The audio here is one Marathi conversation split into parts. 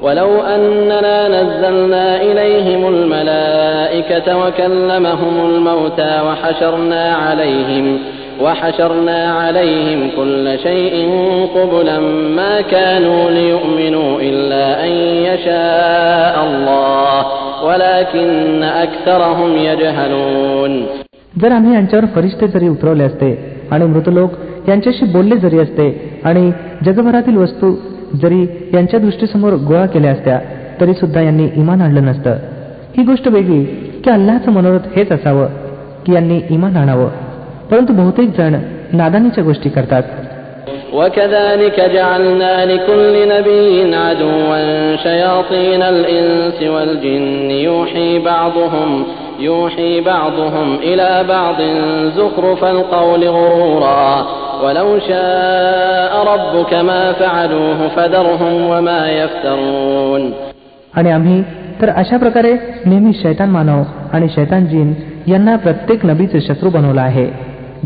ولو أننا نزلنا إليهم الملائكة وكلمهم الموتى وحشرنا عليهم وحشرنا عليهم كل شيء قبلا ما كانوا ليؤمنوا إلا أن يشاء الله ولكن أكثرهم يجهلون जर आम्ही यांच्यावर फरिश्ते जरी उतरवले असते आणि मृतलोक यांच्याशी बोलले जरी असते आणि जगभरातील वस्तू जरी यांच्या दृष्टीसमोर गोळा केल्या असत्या तरी सुद्धा यांनी इमान आणलं नसतं ही गोष्ट वेगळी की अल्लाचं मनोरथ हेच असावं की यांनी इमान आणावं परंतु बहुतेक जण नादानीच्या गोष्टी करतात وكذلك جعلنا لكل نبي عدوا شياطين الإنس والجن يوحي بعضهم يوحي بعضهم إلى بعض زخرف القول غرورا ولو شاء ربك ما فعلوه فذرهم وما يفترون आणि आम्ही तर अशा प्रकारे नेहमी शैतान मानव आणि शैतान जीन यांना प्रत्येक नबीचे शत्रू बनवला आहे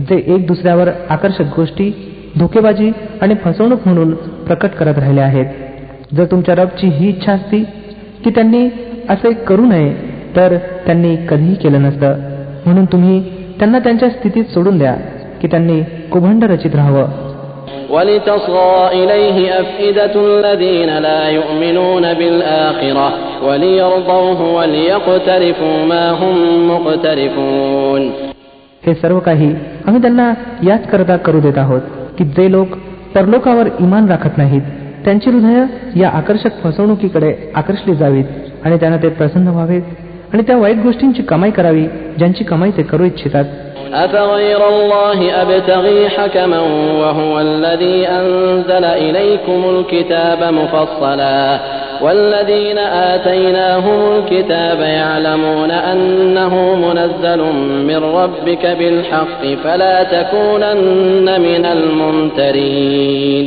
जे एक दुसऱ्यावर आकर्षक गोष्टी धोकेबाजी आणि फसवणूक म्हणून प्रकट करत राहिले आहेत जर तुमच्या रबची ही इच्छा असती की त्यांनी असे करू नये तर त्यांनी कधीही केलं नसतं म्हणून तुम्ही त्यांना त्यांच्या स्थितीत सोडून द्या की त्यांनी कुभंड रचित राहावं ولتصغى إليه أفئدة الذين لا يؤمنون بالآخرة وليرضوه وليقترفوا ما هم مقترفون हे सर्व काही आम्ही त्यांना याच करता करू देत आहोत की जे लोक परलोकावर इमान राखत नाहीत त्यांची हृदय या आकर्षक फसवणुकीकडे आकर्षली जावीत आणि त्यांना ते प्रसन्न व्हावेत आणि त्या वाईट गोष्टींची कमाई करावी ज्यांची कमाई ते करू इच्छितात أفغير الله أبتغي حكما وهو الذي أنزل إليكم الكتاب مفصلا والذين آتيناهم الكتاب يعلمون أنه منزل من ربك بالحق فلا تكونن من الممترين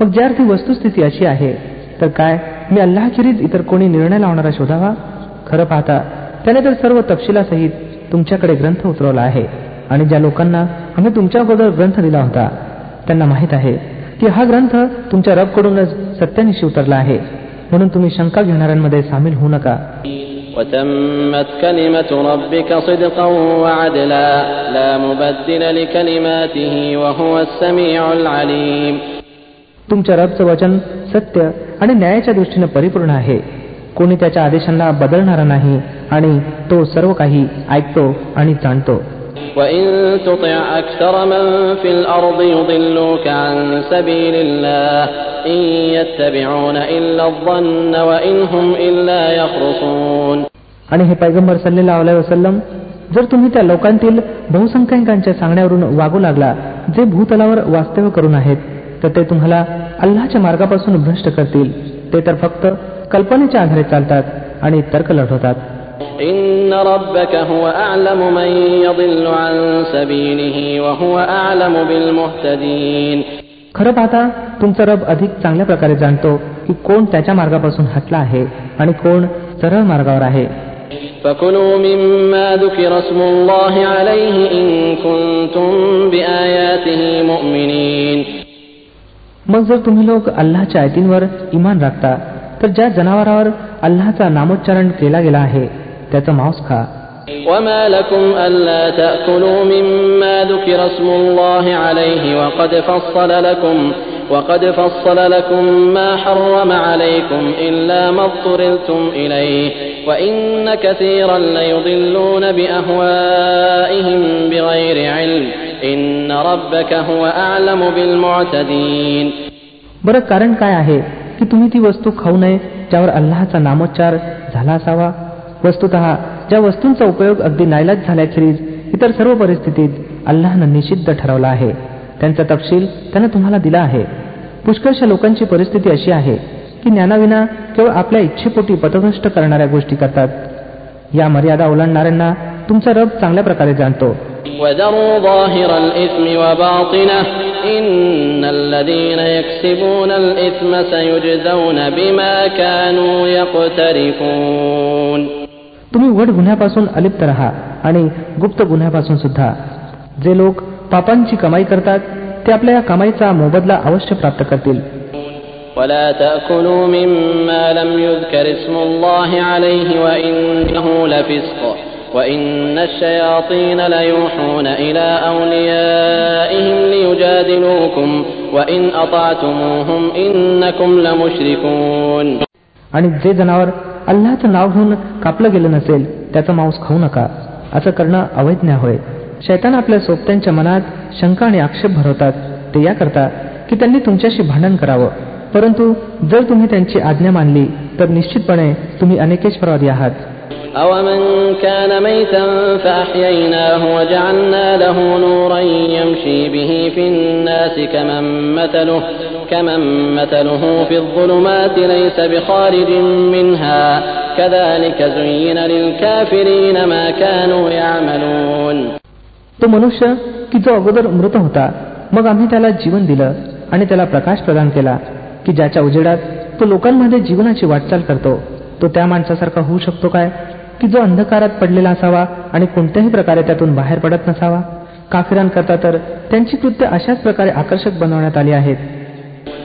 मग ज्या अर्थी वस्तुस्थिती अशी आहे तर काय मी अल्लाखेरीज इतर कोणी निर्णय लावणारा शोधावा खरं पाहता त्याने तर सर्व तपशिलासहित तुमच्याकडे ग्रंथ उतरवला आहे आणि ज्या लोकांना आम्ही तुमच्या अगोदर ग्रंथ दिला होता त्यांना माहीत आहे की हा ग्रंथ तुमच्या रबकडूनच सत्यानिशी उतरला आहे. म्हणून तुम्ही शंका घेणाऱ्यांमध्ये सामील होऊ नका. तुमच्या रबचं वचन सत्य आणि न्यायाच्या दृष्टीने परिपूर्ण आहे. कोणी त्याच्या आदेशांना बदलणार नाही आणि तो सर्व काही ऐकतो आणि जाणतो. आणि हे पैगंबर सल्लेला वसलम जर तुम्ही त्या लोकांतील बहुसंख्याकांच्या सांगण्यावरून वागू लागला जे भूतलावर वास्तव्य करून आहेत तर ते तुम्हाला अल्लाच्या मार्गापासून भ्रष्ट करतील. ते तर फक्त कल्पनेच्या आधारे चालतात आणि तर्क लढवतात. खरं पाहता तुमचा रब अधिक चांगल्या प्रकारे जाणतो की कोण त्याच्या मार्गापासून हटला आहे आणि कोण सरळ मार्गावर आहे. मग जर तुम्ही लोक अल्लाच्या आयतींवर इमान राखता तर ज्या जनावरावर अल्लाचा नामोच्चारण केला गेला आहे त्याचं मांस खा وما لكم ألا تأكلوا مما ذكر اسم الله عليه وقد فصل لكم وقد فصل لكم ما حرم عليكم إلا ما اضطررتم إليه وإن كثيرا ليضلون بأهوائهم بغير علم إن ربك هو أعلم بالمعتدين बरं कारण काय आहे की तुम्ही ती वस्तू खाऊ नये ज्यावर अल्लाचा नामोच्चार झाला असावा. वस्तुत ज्या वस्तूंचा उपयोग अगदी नायलाज झाल्याखेरीज इतर सर्व परिस्थितीत अल्लानं निषिद्ध ठरवला आहे. त्यांचा तपशील त्यानं तुम्हाला दिला आहे. पुष्कळशा लोकांची परिस्थिती अशी आहे की ज्ञानाविना केवळ आपल्या इच्छेपोटी पथभ्रष्ट करणाऱ्या गोष्टी करतात. या मर्यादा ओलांडणाऱ्यांना तुमचा रब चांगल्या प्रकारे जाणतो. وذروا ظاهر الإثم وباطنه إن الذين يكسبون الإثم سيجزون بما كانوا يقترفون तुम्ही उघड गुन्ह्यापासून अलिप्त राहा आणि गुप्त गुन्ह्यापासून सुद्धा जे लोक पापांची कमाई करतात ते आपल्या या कमाईचा मोबदला अवश्य प्राप्त करतील ولا تأكلوا مما لم يذكر اسم الله عليه وإنه لفسق وإن الشياطين ليوحون إلى أوليائهم ليجادلوكم وإن أطعتموهم إنكم لمشركون आणि जे जनावर अल्लाचं नाव घेऊन कापलं गेलं नसेल त्याचा मांस खाऊ नका असं करणं अवैज्ञ होय शैतान आपल्या सोबत्यांच्या मनात शंका आणि आक्षेप भरवतात ते याकरता की त्यांनी तुमच्याशी भांडण करावं परंतु जर तुम्ही त्यांची आज्ञा मानली तर निश्चितपणे तुम्ही अनेकेश्वरवादी आहात أومن كان ميتا فأحييناه وجعلنا له نورا يمشي به في الناس كمن مثله كمن مثله في الظلمات ليس بخارج منها كذلك زين للكافرين ما كانوا يعملون तो मनुष्य की जो अगोदर मृत होता मग आम्ही त्याला जीवन दिलं आणि त्याला प्रकाश प्रदान केला की ज्याच्या उजेडात तो लोकांमध्ये जीवनाची वाटचाल करतो तो त्या माणसासारखा होऊ शकतो काय की जो अंधकारात पडलेला असावा आणि कोणत्याही प्रकारे त्यातून बाहेर पडत नसावा काफिरांकरता तर त्यांची कृत्य अशाच प्रकारे आकर्षक बनवण्यात आली आहेत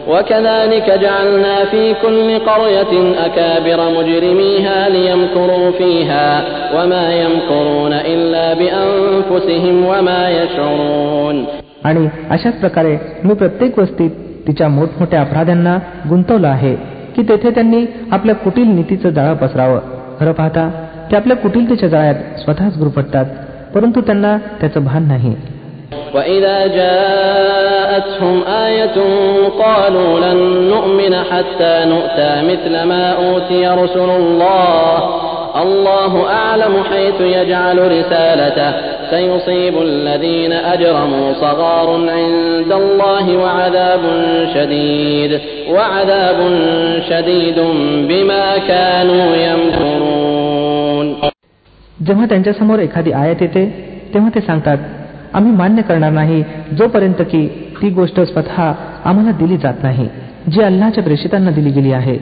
وكذلك جعلنا في كل قرية أكابر مجرميها ليمكروا فيها وما يمكرون إلا بأنفسهم وما يشعرون आणि अशाच प्रकारे मी प्रत्येक वस्तीत तिच्या मोठमोठ्या अपराध्यांना गुंतवलं आहे की तेथे त्यांनी आपल्या कुटील नीतीचं जाळं पसरावं खरं पाहता ते आपल्या कुटीलतेच्या जाळ्यात स्वतःच गुरफटतात परंतु त्यांना त्याचं भान नाही وإذا جاءتهم آية قالوا لن نؤمن حتى نؤتى مثل ما أوتي رسل الله الله أعلم حيث يجعل رسالته سيصيب الذين أجرموا صغار عند الله وعذاب شديد وعذاب شديد بما كانوا يمكرون जेव्हा त्यांच्यासमोर एखादी आयत येते तेव्हा ते सांगतात आम्ही मान्य करणार नाही जोपर्यंत की ती गोष्ट स्वतः आम्हाला दिली जात नाही जी अल्लाच्या प्रेषितांना दिली गेली आहे.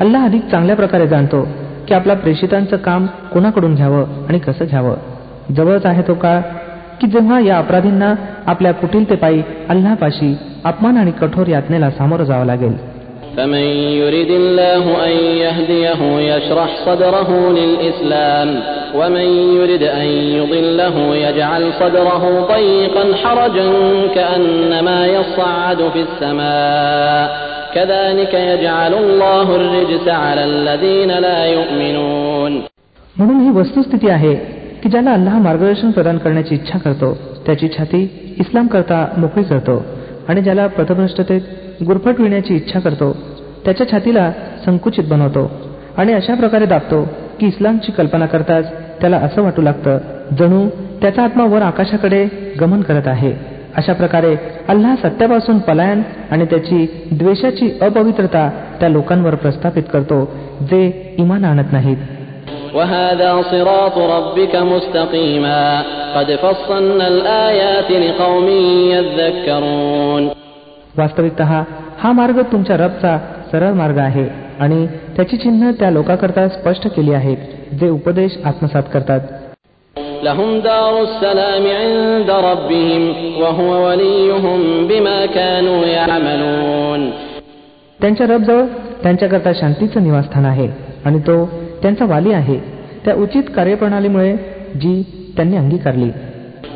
अल्लाह अधिक चांगल्या प्रकारे जाणतो की आपल्या प्रेषितांचं काम कोणाकडून घ्यावं आणि कसं घ्यावं. जवळच आहे तो काळ की जेव्हा या अपराधींना आपल्या कुटिलतेपायी अल्लापाशी अपमान आणि कठोर यातनेला सामोरं जावं लागेल. فمن يرد الله أن يهديه يشرح صدره للإسلام ومن يرد أن يضله يجعل صدره ضيقا حرجا كأنما يصعد في السماء كذلك يجعل الله الرجس على الذين لا يؤمنون म्हणून ही वस्तुस्थिती आहे की ज्याला अल्लाह मार्गदर्शन प्रदान करण्याची इच्छा करतो त्याची छाती इस्लाम करता मोकळी करतो आणि ज्याला पथभ्रष्टतेत गुरफटविण्याची इच्छा करतो. त्याच्या छातीला संकुचित बनवतो आणि अशा प्रकारे दाबतो की इस्लामची कल्पना करताच त्याला असं वाटू लागतं जणू त्याचा आत्मा वर आकाशाकडे गमन करत आहे. अशा प्रकारे अल्लाह सत्यापासून पलायन आणि त्याची द्वेषाची अपवित्रता त्या लोकांवर प्रस्थापित करतो जे इमान आणत नाहीत. वास्तविकत हा मार्ग तुमच्या रबचा सरळ मार्ग आहे आणि त्याची चिन्ह त्या लोकांकरता स्पष्ट केली आहेत जे उपदेश आत्मसात करतात. त्यांच्या रबजवळ त्यांच्याकरता शांतीचं निवासस्थान आहे आणि तो त्यांचा वाली आहे. त्या उचित कार्यप्रणालीमुळे जी त्यांनी अंगीकारली.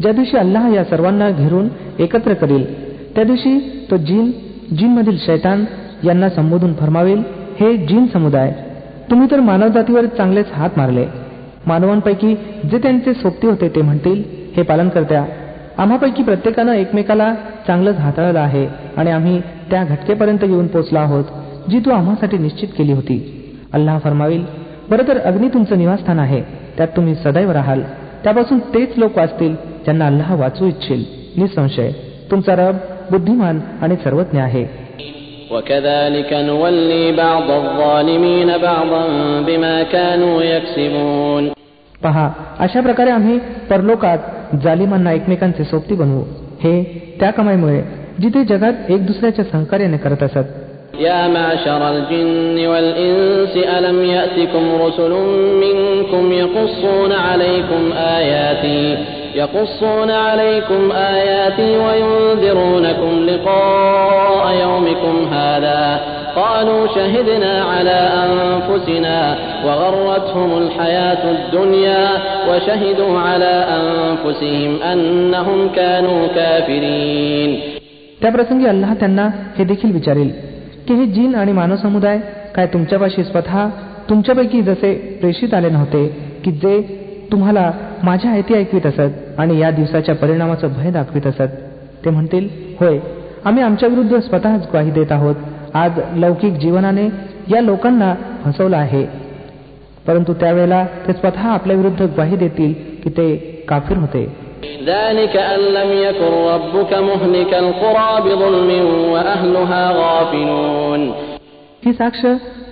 ज्या दिवशी अल्लाह या सर्वांना घेरून एकत्र करील त्या दिवशी तो जिन जिनमधील शैतान यांना संबोधून फरमावेल हे जिन समुदाय तुम्ही तर मानवजातीवर चांगलेच हात मारले. मानवांपैकी जे त्यांचे सोबती होते ते म्हणतील हे पालन करत्या. आम्हापैकी प्रत्येकानं एकमेकाला चांगलंच हाताळलं आहे आणि आम्ही त्या घटकेपर्यंत येऊन पोचलो आहोत जी तू आम्हासाठी निश्चित केली होती. अल्लाह फरमावेल बरं तर अग्नी तुमचं निवासस्थान आहे त्यात तुम्ही सदैव राहाल. त्यापासून तेच लोक वाचतील ज्यांना अल्लाह वाचू इच्छिल निसंशय तुमचा रब बुद्धिमान आणि सर्वज्ञ आहे وكذلك نولي بعض الظالمين بعضا بما كانوا يكسبون पहा अशा प्रकारे आम्ही परलोकात जालिमांना एकमेकांचे सोबती बनवू हे त्या कमाईमुळे जिथे जगात एक दुसऱ्याच्या सहकार्याने करत असत يا معشر الجن والإنس ألم يأتكم رسل منكم يقصون عليكم آياتي يقصون عليكم آياتي وينذرونكم لقاء يومكم هذا قالوا شهدنا على أنفسنا وغرتهم الحياة الدنيا وشهدوا على أنفسهم أنهم كانوا كافرين त्या प्रसंगी अल्लाह त्यांना हे देखील विचारेल की हे जीन आणि मानव समुदाय काय तुमच्यापाशी स्वतः तुमच्यापैकी जसे प्रेषित आले नव्हते की जे तुम्हाला माझ्या आयती ऐकवीत असत आणि या दिवसाच्या परिणामाचं भय दाखवीत असत. ते म्हणतील होय आम्ही आमच्या विरुद्ध स्वतःच ग्वाही देत आहोत. आज लौकिक जीवनाने या लोकांना फसवलं आहे. परंतु त्यावेळेला ते स्वतः आपल्या विरुद्ध ग्वाही देतील की ते काफिर होते. ذلك أن لم يكن ربك مهلك القرى بظلم وأهلها غافلون ही साक्ष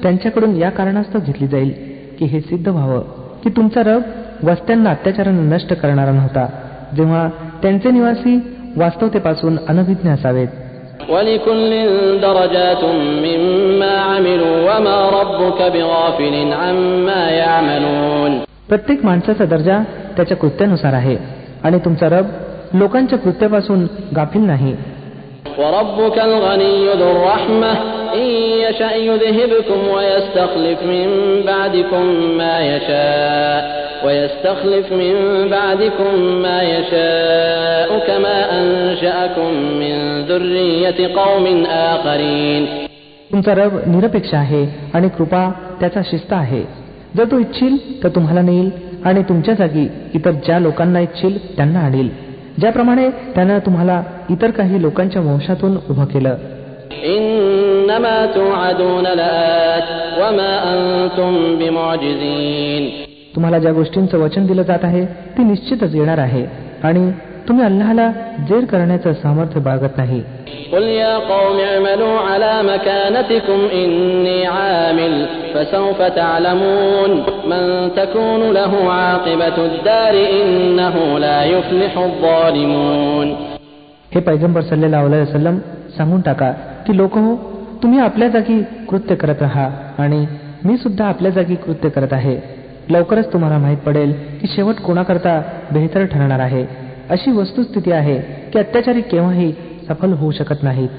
त्यांच्याकडून या कारणास्तव घेतली जाईल की हे सिद्ध व्हावं की तुमचा रब वस्त्यांना अत्याचाराने नष्ट करणारा नव्हता जेव्हा त्यांचे निवासी वास्तवतेपासून अनभिज्ञ असावेत ولكل درجات مما عملوا وما ربك بغافل عما يعملون प्रत्येक माणसाचा दर्जा त्याच्या कृत्यानुसार आहे आणि तुमचा रब लोकांच्या कृत्यापासून गाफील नाही وربك الغني ذو الرحمة إن يشأ يذهبكم ويستخلف من بعدكم ما يشاء ويستخلف من بعدكم ما يشاء كما أنشأكم من ذرية قوم آخرين तुमचा रब निरपेक्ष आहे आणि कृपा त्याचा शिस्त आहे जर तो इच्छील तर तुम्हाला नेईल आणि तुमच्या जागी इतर ज्या लोकांना इच्छिल त्यांना आणील. ज्याप्रमाणे त्यानं तुम्हाला इतर काही लोकांच्या वंशातून उभं केलं. तुम्हाला ज्या गोष्टींचं वचन दिलं जात आहे ती निश्चितच येणार आहे. आणि तुम्ही अल्लाहला जेर करण्याचं सामर्थ्य बाळगत नाही قل يا قوم اعملوا على مكانتكم إني عامل فسوف تعلمون من تكون له عاقبة الدار إنه لا يفلح الظالمون हे पैगंबर सल्लेला वसलम सांगून टाका की लोक हो तुम्ही आपल्या जागी कृत्य करत राहा आणि मी सुद्धा आपल्या जागी कृत्य करत आहे लवकरच तुम्हाला माहीत पडेल की शेवट कोणाकरता बेहतर ठरणार आहे अशी वस्तुस्थिती आहे की अत्याचारी केव्हाही सफल होऊ शकत नाहीत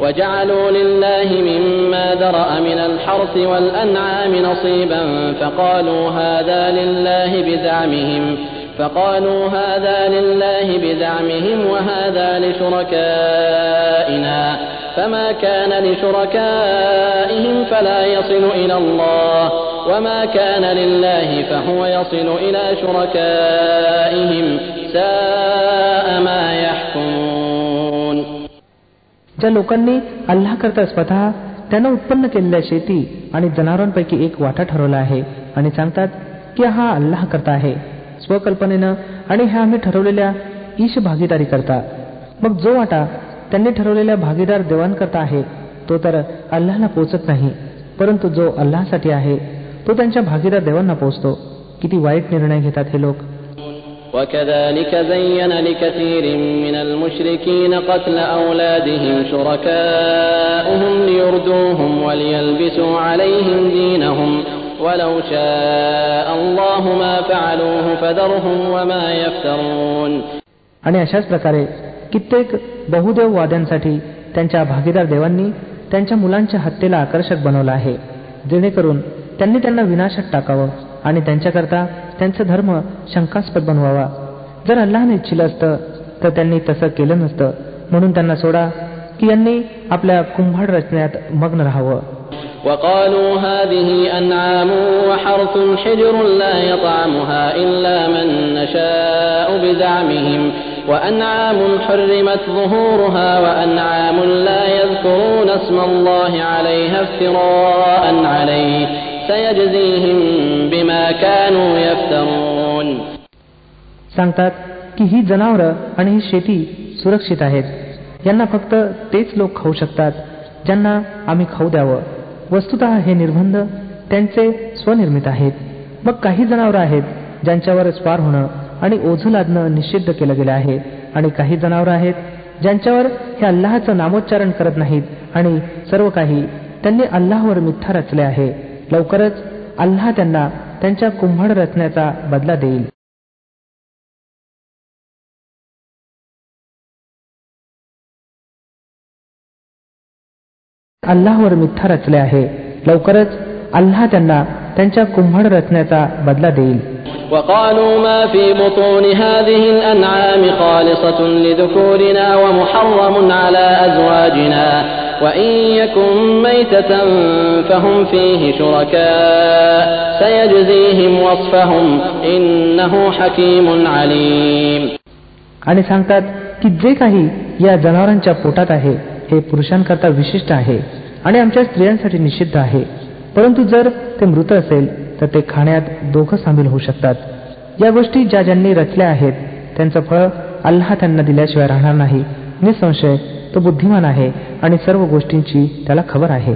وجعلوا لله مما ذرأ من الحرث والأنعام نصيبا فقالوا هذا لله بزعمهم فقالوا هذا لله بزعمهم وهذا لشركائنا فما كان لشركائهم فلا يصل إلى الله وما كان لله فهو يصل إلى شركائهم ساء ما يحكمون ज्या लोकांनी अल्लाह करता स्वतः त्यानं उत्पन्न केलेल्या शेती आणि जनावरांपैकी एक वाटा ठरवला आहे आणि सांगतात की हा अल्लाह करता आहे स्वकल्पनेनं आणि ह्या आम्ही ठरवलेल्या ईश भागीदारी करता मग जो वाटा त्यांनी ठरवलेल्या भागीदार देवांकरता आहे तो तर अल्लाहला पोचत नाही परंतु जो अल्लाहसाठी आहे तो त्यांच्या भागीदार देवांना पोचतो किती वाईट निर्णय घेतात हे लोक وكذلك زين لكثير من المشركين قتل أولادهم شركاؤهم ليردوهم وليلبسوا عليهم دينهم ولو شاء الله ما فعلوه فذرهم وما يفترون आणि अशाच प्रकारे कित्येक बहुदेव वाद्यांसाठी त्यांच्या भागीदार देवांनी त्यांच्या मुलांच्या हत्येला आकर्षक बनवलं आहे जेणेकरून त्यांनी त्यांना विनाशात टाकावं आणि त्यांच्याकरता त्यांचा धर्म शंकास्पद बनवावा जर अल्लाहने इच्छिलं असतं तर त्यांनी तसं केलं नसतं म्हणून त्यांना सोडा की यांनी आपल्या कुंभाड रचण्यात मग्न राहावं وقالوا هذه أنعام وحرث حجر لا يطعمها إلا من نشاء بزعمهم وأنعام حرمت ظهورها وأنعام لا يذكرون اسم الله عليها افتراء عليه सांगतात की ही जनावरं आणि ही शेती सुरक्षित आहेत. यांना फक्त तेच लोक खाऊ शकतात ज्यांना आम्ही खाऊ द्यावं. वस्तुत हे निर्बंध त्यांचे स्वनिर्मित आहेत. मग काही जनावरं आहेत ज्यांच्यावर स्वार होणं आणि ओझ लादणं निषिद्ध केलं गेलं आहे. आणि काही जनावरं आहेत ज्यांच्यावर हे अल्लाचं नामोच्चारण करत नाहीत आणि सर्व काही त्यांनी अल्लाहवर मिथ्या रचले आहे. लवकरच अल्लाह त्यांना त्यांच्या कुंभड रचण्याचा बदला देईल. अल्लाहवर मिथ्या रचले आहे. लवकरच अल्लाह त्यांना त्यांच्या कुंभड रचण्याचा बदला देईल. وقالوا ما في بطون هذه الأنعام خالصة لذكورنا ومحرم على أزواجنا وإن يكن ميتة فهم فيه شركاء سيجزيهم وصفهم إنه حكيم عليم आणि सांगतात की जे काही या जनावरांच्या पोटात आहे हे पुरुषांकरता विशिष्ट आहे आणि आमच्या स्त्रियांसाठी निषिद्ध आहे परंतु जर ते मृत असेल तर ते खाण्यात दोघं सामील होऊ शकतात या गोष्टी ज्या ज्यांनी रचल्या आहेत त्यांचं फळ अल्लाह त्यांना दिल्याशिवाय राहणार नाही निसंशय तो बुद्धिमान आहे आणि सर्व गोष्टींची त्याला खबर आहे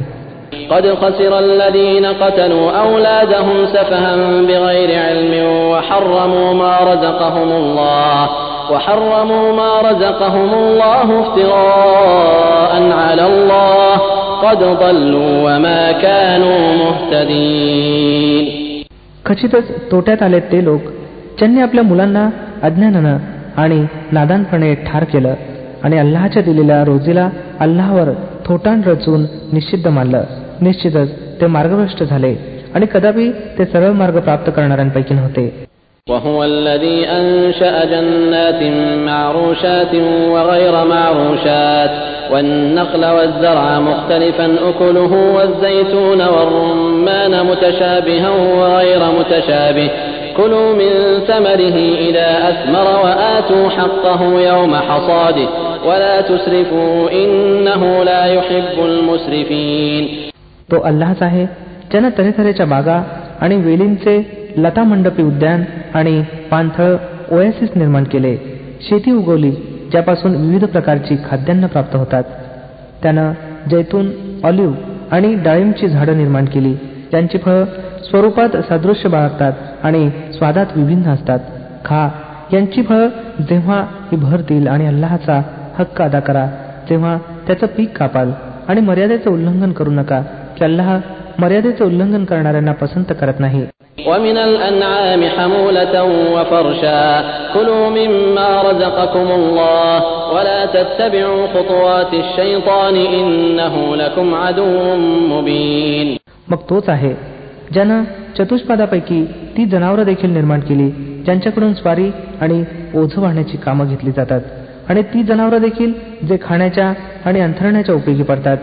قد خسر الذين قتلوا أولادهم سفها بغير علم وحرموا ما رزقهم الله وحرموا ما رزقهم الله افتراء على الله قد ضلوا وما كانوا مهتدين खचितच तोट्यात आले ते लोक ज्यांनी आपल्या मुलांना अज्ञानानं आणि नादानपणे ठार केलं आणि अल्लाहच्या दिलेल्या रोजीला अल्लाहवर थोटाण रचून निश्चिद्ध मानलं निश्चितच ते मार्गभ्रष्ट झाले आणि कदापि ते सरळ मार्ग प्राप्त करणाऱ्यांपैकी नव्हते وهو الذي أنشأ جنات معروشات وغير معروشات والنخل والزرع مختلفا أكله والزيتون والرمان متشابها وغير متشابه كلوا من ثمره إذا أثمر وآتوا حقه يوم حصاده ولا تسرفوا إنه لا يحب المسرفين तो अल्लाच आहे ज्यानं तऱ्हेतऱ्हेच्या बागा आणि वेलींचे लता मंडपी उद्यान आणि पाणथळ ओएसिस निर्माण केले. शेती उगवली ज्यापासून विविध प्रकारची खाद्यान्न प्राप्त होतात. त्यानं जैतून ऑलिव्ह आणि डाळिंबची झाडं निर्माण केली. त्यांची फळं स्वरूपात सादृश्य बाळगतात आणि स्वादात विभिन्न असतात. खा यांची फळं जेव्हा ही भरतील आणि अल्लाहचा हक्क अदा करा तेव्हा त्याचं पीक कापाल आणि मर्यादेचं उल्लंघन करू नका की अल्लाह मर्यादेचं उल्लंघन करणाऱ्यांना पसंत करत नाही. ومن الأنعام حمولة وفرشا كلوا مما رزقكم الله ولا تتبعوا خطوات الشيطان إنه لكم عدو مبين मग तोच आहे ज्यानं चतुष्पादापैकी ती जनावरं देखील निर्माण केली ज्यांच्याकडून स्वारी आणि ओझ वाहण्याची कामं घेतली जातात आणि ती जनावरं देखील जे खाण्याच्या आणि अंथरण्याच्या उपयोगी पडतात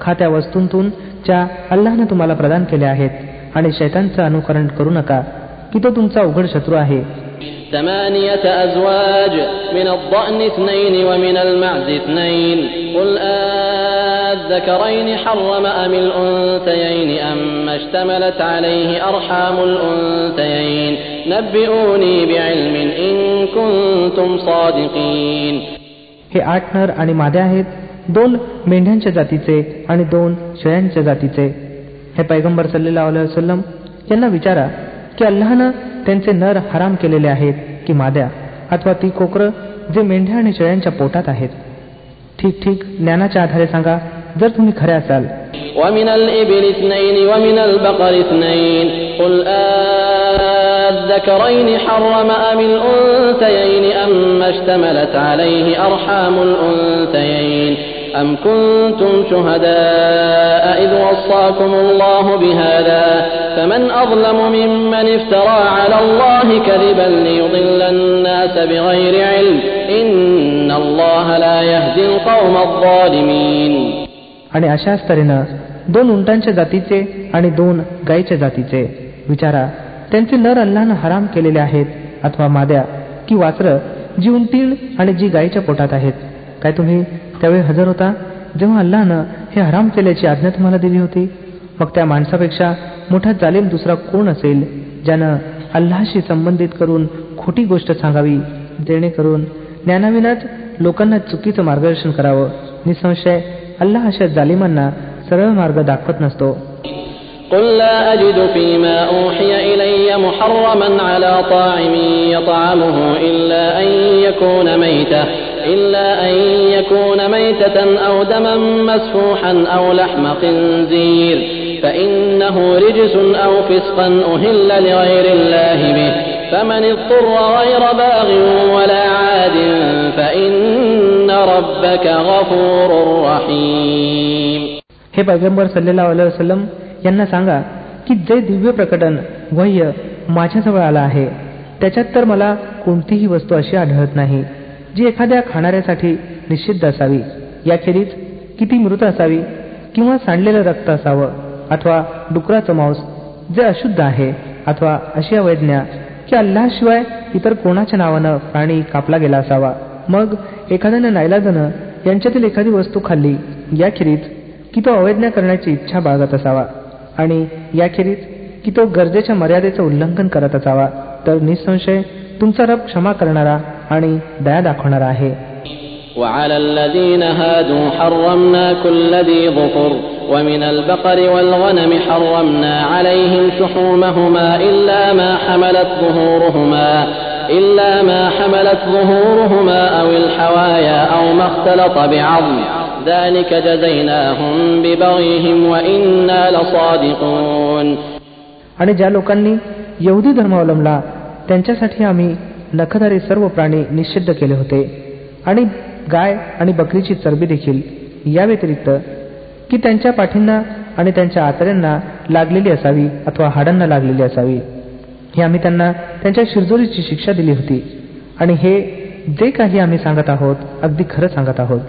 खात्या वस्तूंतून ज्या अल्लाहनं तुम्हाला प्रदान केल्या आहेत आणि शैतांचं अनुकरण करू नका की तो तुमचा उघड शत्रू आहे ثمانية أزواج من الضأن اثنين ومن المعز اثنين قل أذكرين حرم أم الأنثيين أم اشتملت عليه أرحام الأنثيين نبئوني بعلم إن كنتم صادقين हे आठ नर आणि माद्या आहेत दोन मेंढ्यांच्या जातीचे आणि दोन शेळ्यांच्या जातीचे हे पैगंबर सल्लेला वसलम यांना विचारा की अल्लाहनं त्यांचे नर हराम केलेले आहेत की माद्या अथवा ती कोकरं जे मेंढ्या आणि शेळ्यांच्या पोटात आहेत ठीक ठीक ज्ञानाच्या आधारे सांगा जर तुम्ही खरे असाल ومن الإبل اثنين ومن البقر اثنين قل أذكرين حرم أم الأنثيين أم اشتملت عليه أرحام الأنثيين أم كنتم شهداء إذ وصاكم الله بهذا فمن أظلم ممن افترى على الله كذبا ليضل الناس بغير علم إن الله لا يهدي القوم الظالمين आणि अशाच तऱ्हेनं दोन उंटांच्या जातीचे आणि दोन गायीच्या जातीचे विचारा त्यांचे नर अल्लानं हराम केलेले आहेत अथवा माद्या की वासरं जी उंटील आणि जी गायीच्या पोटात आहेत काय तुम्ही त्यावेळी हजर होता जेव्हा अल्लानं हे हराम केल्याची आज्ञा तुम्हाला दिली होती मग त्या माणसापेक्षा मोठा जालीम दुसरा कोण असेल ज्यानं अल्लाशी संबंधित करून खोटी गोष्ट सांगावी जेणेकरून ज्ञानाविनाच लोकांना चुकीचं मार्गदर्शन करावं निसंशय अल्लाह अशा जालिमांना सरळ मार्ग दाखवत नसतो قل لا أجد فيما أوحي إلي محرما على طاعم يطعمه إلا أن يكون ميتة إلا أن يكون ميتة أو دما مسفوحا أو لحم خنزير فإنه رجس أو فسقا أهل لغير الله به فمن اضطر غير باغ ولا عاد فإن ربك غفور رحيم हे पैगंबर सल्लेला वसलम यांना सांगा की जे दिव्य प्रकटन वह्य माझ्याजवळ आलं आहे त्याच्यात तर मला कोणतीही वस्तू अशी आढळत नाही जी एखाद्या खाणाऱ्यासाठी निषिद्ध असावी याखेरीज किती मृत असावी किंवा सांडलेलं रक्त असावं अथवा डुकराचं मांस जे अशुद्ध आहे अथवा अशी अवैज्ञा की अल्लाशिवाय इतर कोणाच्या नावानं प्राणी कापला गेला असावा. मग एखाद्यानं नायलाजनं यांच्यातील एखादी वस्तू खाल्ली याखेरीज की तो अवैज्ञा करण्याची इच्छा बाळगत असावा आणि याखेरीज की तो गरजेच्या मर्यादेचं उल्लंघन करत असावा. तर निसंशय तुमचा रब क्षमा करणारा आणि दया दाखवणारा आहे وعلى الذين هادوا حرمنا كل ذي ظفر ومن البقر والغنم حرمنا عليهم شحومهما إلا ما حملت ظهورهما إلا ما حملت ظهورهما أو الحوايا أو ما اختلط بعظم ذلك جزيناهم ببغيهم وإنا لصادقون आणि ज्या लोकांनी यहुदी धर्म अवलंबला त्यांच्यासाठी आम्ही नखधारी सर्व प्राणी निषिद्ध केले होते. आणि गाय आणि बकरीची चरबी देखील या व्यतिरिक्त की त्यांच्या पाठींना आणि त्यांच्या आतड्यांना लागलेली असावी अथवा हाडांना लागलेली असावी. हे आम्ही त्यांना त्यांच्या शिरजोरीची शिक्षा दिली होती. आणि हे जे काही आम्ही सांगत आहोत अगदी खरं सांगत आहोत.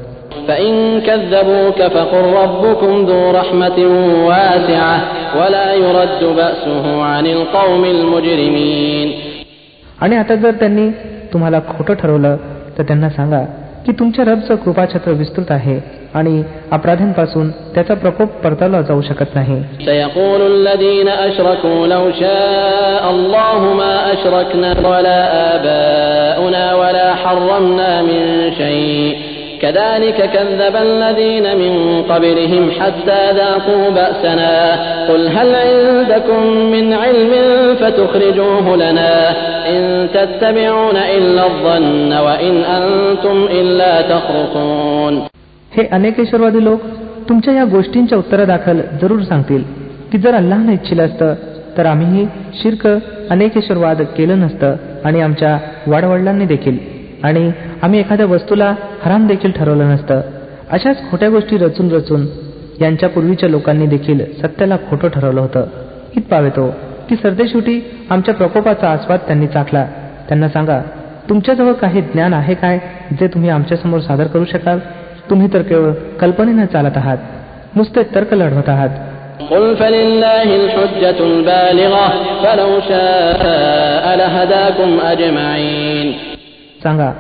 आणि आता जर त्यांनी तुम्हाला खोटं ठरवलं तर त्यांना सांगा की तुमच्या रबचं कृपाछत्र विस्तृत आहे आणि अपराध्यांपासून त्याचा प्रकोप परतावला जाऊ शकत नाही سيقول الذين أشركوا لو شاء الله ما أشركنا ولا آباؤنا ولا حرمنا من شيء كذلك كذب الذين من قبلهم حتى ذاقوا بأسنا قل هل عندكم من علم فتخرجوه لنا إن تتبعون إلا الظن وإن أنتم إلا تخرصون हे अनेकेश्वरवादी लोक तुमच्या या गोष्टींच्या उत्तरादाखल जरूर सांगतील की जर अल्लाहनं इच्छिलं असतं तर आम्हीही शिर्क अनेकेश्वरवाद केलं नसतं आणि आमच्या वाडवडिलांनी देखील आणि आम्ही एखाद्या वस्तूला हराम देखील ठरवलं नसतं अशाच खोट्या गोष्टी रचून रचून यांच्या पूर्वीच्या लोकांनी देखील सत्याला खोटं ठरवलं होतं इत पावेतो की सरदेशेवटी आमच्या प्रकोपाचा आस्वाद त्यांनी चाखला त्यांना सांगा तुमच्याजवळ काही ज्ञान आहे काय जे तुम्ही आमच्यासमोर सादर करू शकाल तुम्ही तर केवळ कल्पनेनं चालत आहात नुसते तर्क लढवत आहात قل فلله الحجة البالغة فلو شاء لهداكم أجمعين सांगा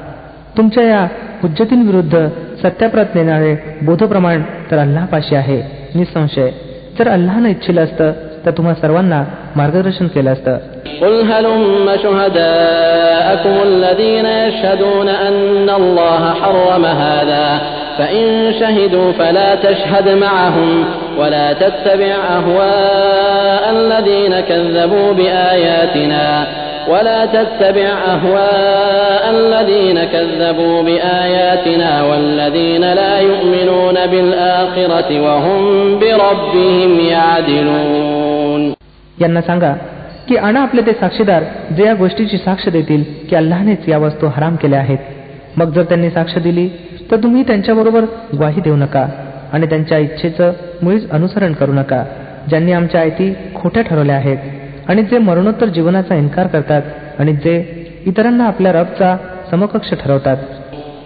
तुमच्या या हुज्जतींविरुद्ध सत्याप्रत नेणारे बोधप्रमाण तर अल्लापाशी आहे निसंशय जर अल्लानं इच्छिलं असतं तर तुम्हा सर्वांना मार्गदर्शन केलं असतं قل هلم شهداءكم الذين يشهدون أن الله حرم هذا فإن شهدوا فلا تشهد معهم ولا تتبع أهواء الذين كذبوا بآياتنا ولا تتبع أهواء الذين كذبوا بآياتنا والذين لا يؤمنون بالآخرة وهم بربهم يعدلون यांना सांगा की आणा आपले ते साक्षीदार जे या गोष्टीची साक्ष देतील की अल्लाहनेच या वस्तू हराम केल्या आहेत मग जर त्यांनी साक्ष दिली तर तुम्ही त्यांच्याबरोबर ग्वाही देऊ नका आणि त्यांच्या इच्छेचं मुळीच अनुसरण करू नका ज्यांनी आमच्या आयती खोट्या ठरवल्या आहेत आणि जे मरणोत्तर जीवनाचा इन्कार करतात आणि जे इतरांना आपल्या रबचा समकक्ष ठरवतात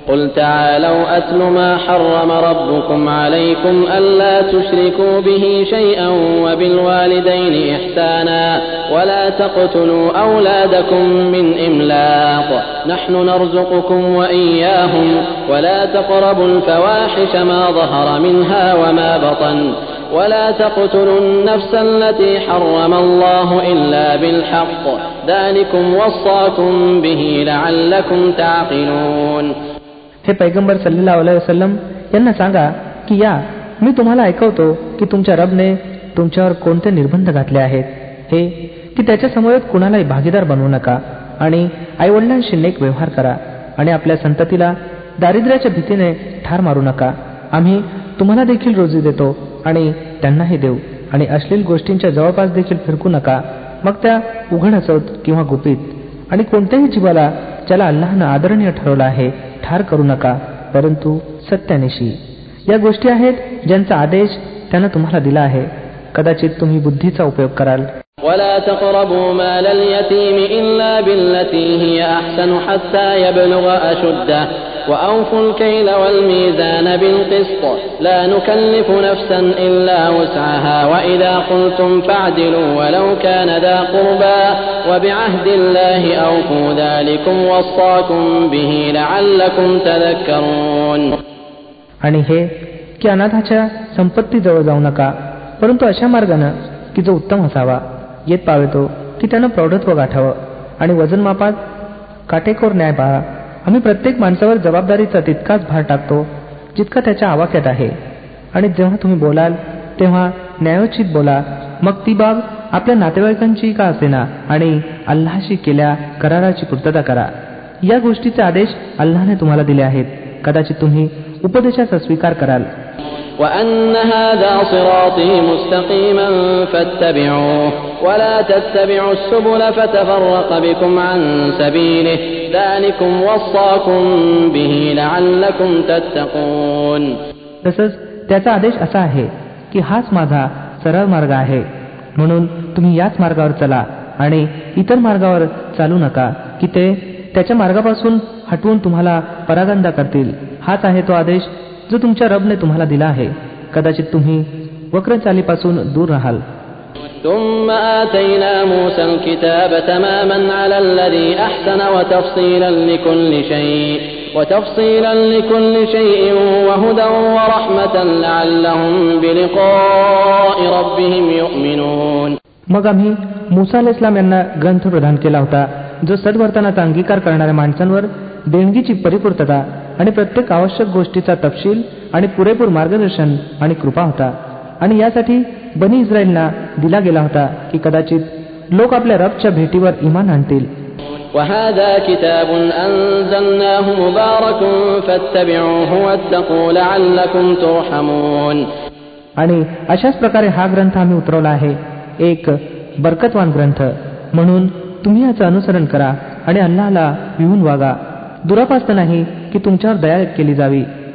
قل تعالوا أتل ما حرم ربكم عليكم ألا تشركوا به شيئا وبالوالدين إحسانا ولا تقتلوا أولادكم من إملاق نحن نرزقكم وإياهم ولا تقربوا الفواحش ما ظهر منها وما بطن ولا تقتلوا النفس التي حرم الله إلا بالحق ذلكم وصاكم به لعلكم تعقلون हे पैगंबर सल्लेला वसलम यांना सांगा की या मी तुम्हाला ऐकवतो की तुमच्या रबने तुमच्यावर कोणते निर्बंध घातले आहेत हे की त्याच्या समोर कुणालाही भागीदार बनवू नका आणि आईवडिलांशी नेक व्यवहार करा आणि आपल्या संततीला दारिद्र्याच्या भीतीने ठार मारू नका आम्ही तुम्हाला देखील रोजी देतो आणि त्यांनाही देऊ आणि अश्लील गोष्टींच्या जवळपास देखील फिरकू नका मग त्या उघड असोत किंवा गुपित आणि कोणत्याही जीवाला ज्याला अल्लाहनं आदरणीय ठरवलं आहे ठार करू नका परंतु सत्यानिशी या गोष्टी आहेत ज्यांचा आदेश त्यानं तुम्हाला दिला आहे कदाचित तुम्ही बुद्धीचा उपयोग कराल ولا تقربوا مال اليتيم إلا بالتي هي أحسن حتى يبلغ أشده وأوفوا الكيل والميزان بالقسط لا نكلف نفسا إلا وسعها وإذا قلتم فاعدلوا ولو كان ذا قربى وبعهد الله أوفوا ذلكم وصاكم به لعلكم تذكرون आणि हे की अनाथाच्या संपत्तीजवळ जाऊ नका परंतु अशा मार्गानं की जो उत्तम असावा येत पावेतो की त्यानं प्रौढत्व गाठावं आणि वजनमापात काटेकोर न्याय पाहा आम्ही प्रत्येक माणसावर जबाबदारीचा तितकाच भार टाकतो जितका त्याच्या आवाक्यात आहे आणि जेव्हा तुम्ही बोलाल तेव्हा न्यायोचित बोला मग ती बाब आपल्या नातेवाईकांची का असेना आणि अल्लाशी केल्या कराराची पूर्तता करा या गोष्टीचे आदेश अल्लाने तुम्हाला दिले आहेत कदाचित तुम्ही उपदेशाचा स्वीकार कराल وأن هذا صراطي مستقيما فاتبعوه ولا تتبعوا السبل فتفرق بكم عن سبيله ذلكم وصاكم به لعلكم تتقون तसंच त्याचा आदेश असा आहे की हाच माझा सरळ मार्ग आहे म्हणून तुम्ही याच मार्गावर चला आणि इतर मार्गावर चालू नका की ते त्याच्या मार्गापासून हटवून तुम्हाला परागंदा करतील हाच आहे तो आदेश जो तुमच्या रबने तुम्हाला दिला आहे कदाचित तुम्ही वक्रचालीपासून दूर राहाल ثم آتينا موسى الكتاب تماما على الذي أحسن وتفصيلا لكل شيء وتفصيلا لكل شيء وهدى ورحمة لعلهم بلقاء ربهم يؤمنون मग आम्ही मुसा अल इस्लाम यांना ग्रंथ प्रदान केला होता जो सद्वर्तनाचा अंगीकार करणाऱ्या माणसांवर देणगीची परिपूर्तता आणि प्रत्येक आवश्यक गोष्टीचा तपशील आणि पुरेपूर मार्गदर्शन आणि कृपा होता आणि यासाठी बनी इस्रायलना दिला गेला होता की कदाचित लोक आपल्या रबच्या भेटीवर इमान आणतील وهذا كتاب أنزلناه مبارك فاتبعوه واتقوا لعلكم ترحمون आणि अशाच प्रकारे हा ग्रंथ आम्ही उतरवला आहे एक बरकतवान ग्रंथ म्हणून तुम्ही याचं अनुसरण करा आणि अल्लाला भिवून वागा दुरापास्त नाही की तुमच्यावर दया केली जावी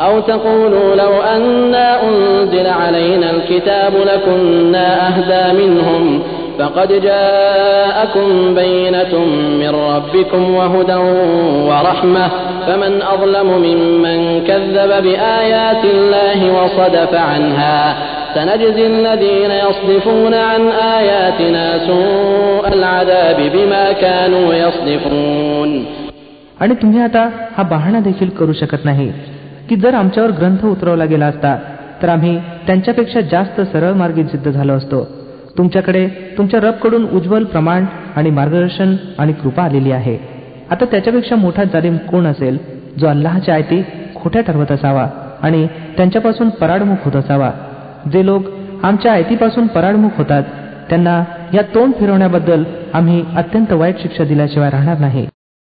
أو تقولوا لو أنا أنزل علينا الكتاب لكنا أهدى منهم فقد جاءكم بينة من ربكم وهدى ورحمة فمن أظلم ممن كذب بآيات الله وصدف عنها سنجزي الذين يصدفون عن آياتنا سوء العذاب بما كانوا يصدفون आणि तुम्ही आता हा बहाणा देखील करू शकत नाही की जर आमच्यावर ग्रंथ उतरवला गेला असता तर आम्ही त्यांच्यापेक्षा जास्त सरळ मार्गी सिद्ध झालो असतो. तुमच्याकडे तुमच्या रबकडून उज्ज्वल प्रमाण आणि मार्गदर्शन आणि कृपा आलेली आहे. आता त्याच्यापेक्षा मोठा जालिम कोण असेल जो अल्लाहच्या आयती खोट्या ठरवत असावा आणि त्यांच्यापासून पराडमुख होत असावा? जे लोक आमच्या आयतीपासून पराडमुख होतात त्यांना या तोंड फिरवण्याबद्दल आम्ही अत्यंत वाईट शिक्षा दिल्याशिवाय राहणार नाही.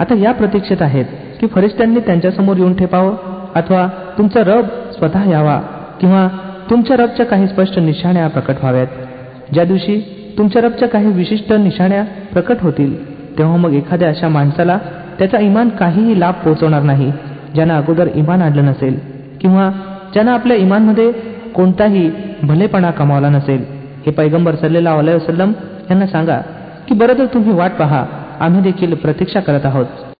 आता या प्रतीक्षेत आहेत की फरिश्त्यांनी त्यांच्यासमोर येऊन ठेपावं अथवा तुमचा रब स्वतः यावा किंवा तुमच्या रबच्या काही स्पष्ट निशाण्या प्रकट व्हाव्यात. ज्या दिवशी तुमच्या रबच्या काही विशिष्ट निशाण्या प्रकट होतील तेव्हा मग एखाद्या अशा माणसाला त्याचा इमान काहीही लाभ पोहोचवणार नाही ज्यानं अगोदर इमान आणलं नसेल किंवा ज्यानं आपल्या इमानमध्ये कोणताही भलेपणा कमावला नसेल. हे पैगंबर सल्लेला वसलम यांना सांगा की बरं तर तुम्ही वाट पहा आम्ही देखील प्रतीक्षा करत आहोत.